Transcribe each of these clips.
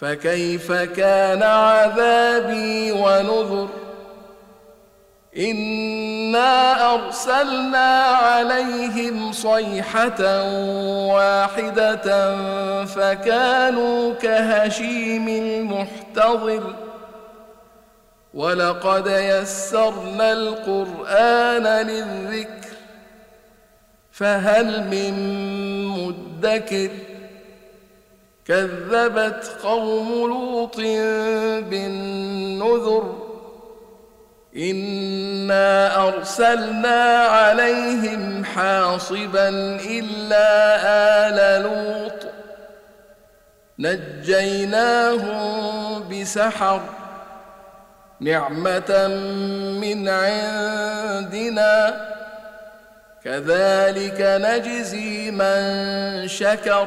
فكيف كان عذابي ونذر؟ إنا أرسلنا عليهم صيحة واحدة فكانوا كهشيم المحتضر. ولقد يسرنا القرآن للذكر فهل من مدكر؟ كذبت قوم لوط بالنذر إنا أرسلنا عليهم حاصبا إلا آل لوط نجيناهم بسحر نعمة من عندنا كذلك نجزي من شكر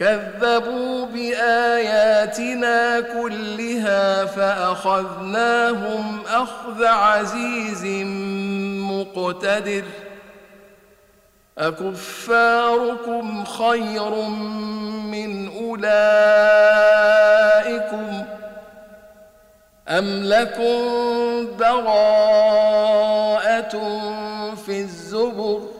كذبوا بآياتنا كلها فأخذناهم أخذ عزيز مقتدر. أكفاركم خير من أولئكم أم لكم براءة في الزبر؟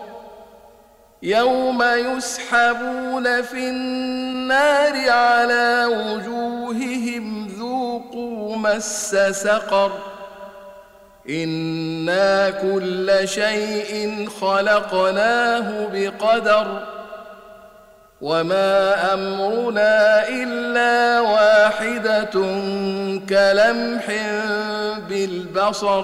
يوم يسحبون في النار على وجوههم ذوقوا مس سقر إنا كل شيء خلقناه بقدر وما أمرنا إلا واحدة كلمح بالبصر